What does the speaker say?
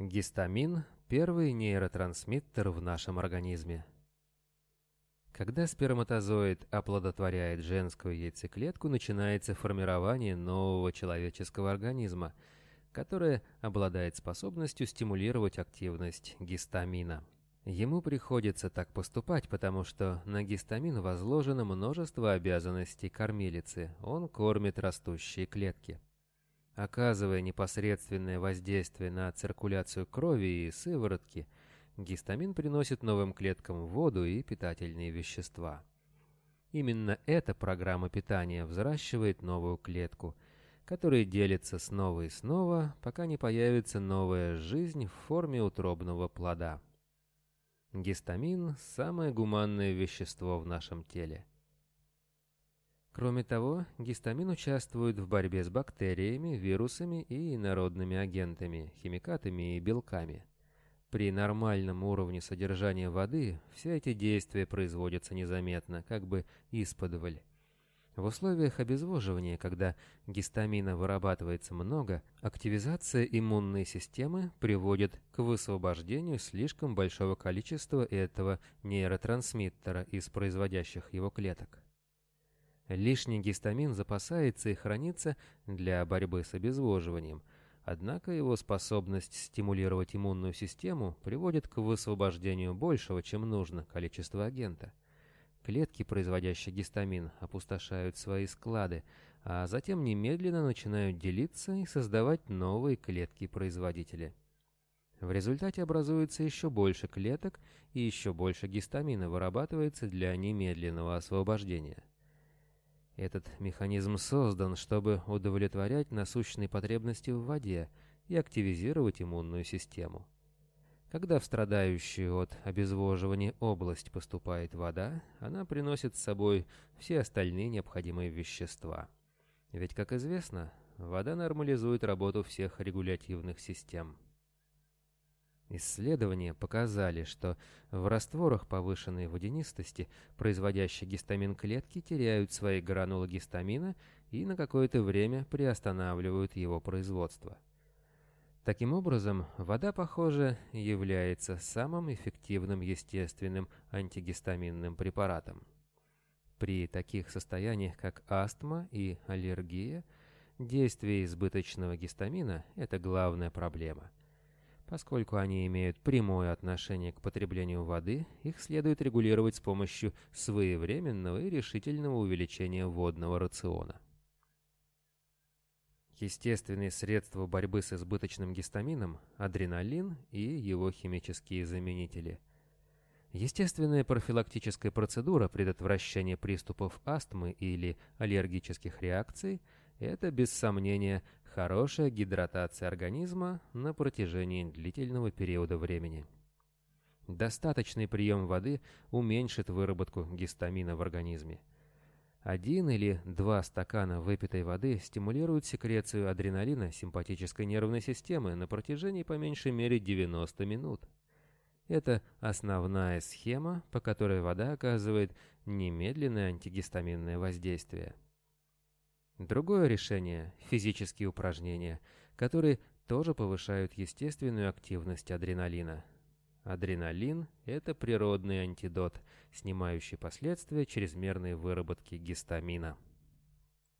Гистамин – первый нейротрансмиттер в нашем организме. Когда сперматозоид оплодотворяет женскую яйцеклетку, начинается формирование нового человеческого организма, которое обладает способностью стимулировать активность гистамина. Ему приходится так поступать, потому что на гистамин возложено множество обязанностей кормилицы, он кормит растущие клетки. Оказывая непосредственное воздействие на циркуляцию крови и сыворотки, гистамин приносит новым клеткам воду и питательные вещества. Именно эта программа питания взращивает новую клетку, которая делится снова и снова, пока не появится новая жизнь в форме утробного плода. Гистамин – самое гуманное вещество в нашем теле. Кроме того, гистамин участвует в борьбе с бактериями, вирусами и инородными агентами, химикатами и белками. При нормальном уровне содержания воды все эти действия производятся незаметно, как бы исподволь. В условиях обезвоживания, когда гистамина вырабатывается много, активизация иммунной системы приводит к высвобождению слишком большого количества этого нейротрансмиттера из производящих его клеток. Лишний гистамин запасается и хранится для борьбы с обезвоживанием, однако его способность стимулировать иммунную систему приводит к высвобождению большего, чем нужно, количества агента. Клетки, производящие гистамин, опустошают свои склады, а затем немедленно начинают делиться и создавать новые клетки-производители. В результате образуется еще больше клеток и еще больше гистамина вырабатывается для немедленного освобождения. Этот механизм создан, чтобы удовлетворять насущные потребности в воде и активизировать иммунную систему. Когда в страдающую от обезвоживания область поступает вода, она приносит с собой все остальные необходимые вещества. Ведь, как известно, вода нормализует работу всех регулятивных систем. Исследования показали, что в растворах повышенной водянистости производящие гистамин клетки теряют свои гранулы гистамина и на какое-то время приостанавливают его производство. Таким образом, вода, похоже, является самым эффективным естественным антигистаминным препаратом. При таких состояниях, как астма и аллергия, действие избыточного гистамина – это главная проблема – Поскольку они имеют прямое отношение к потреблению воды, их следует регулировать с помощью своевременного и решительного увеличения водного рациона. Естественные средства борьбы с избыточным гистамином – адреналин и его химические заменители. Естественная профилактическая процедура предотвращения приступов астмы или аллергических реакций – это, без сомнения, хорошая гидратация организма на протяжении длительного периода времени. Достаточный прием воды уменьшит выработку гистамина в организме. Один или два стакана выпитой воды стимулируют секрецию адреналина симпатической нервной системы на протяжении по меньшей мере 90 минут. Это основная схема, по которой вода оказывает немедленное антигистаминное воздействие. Другое решение – физические упражнения, которые тоже повышают естественную активность адреналина. Адреналин – это природный антидот, снимающий последствия чрезмерной выработки гистамина.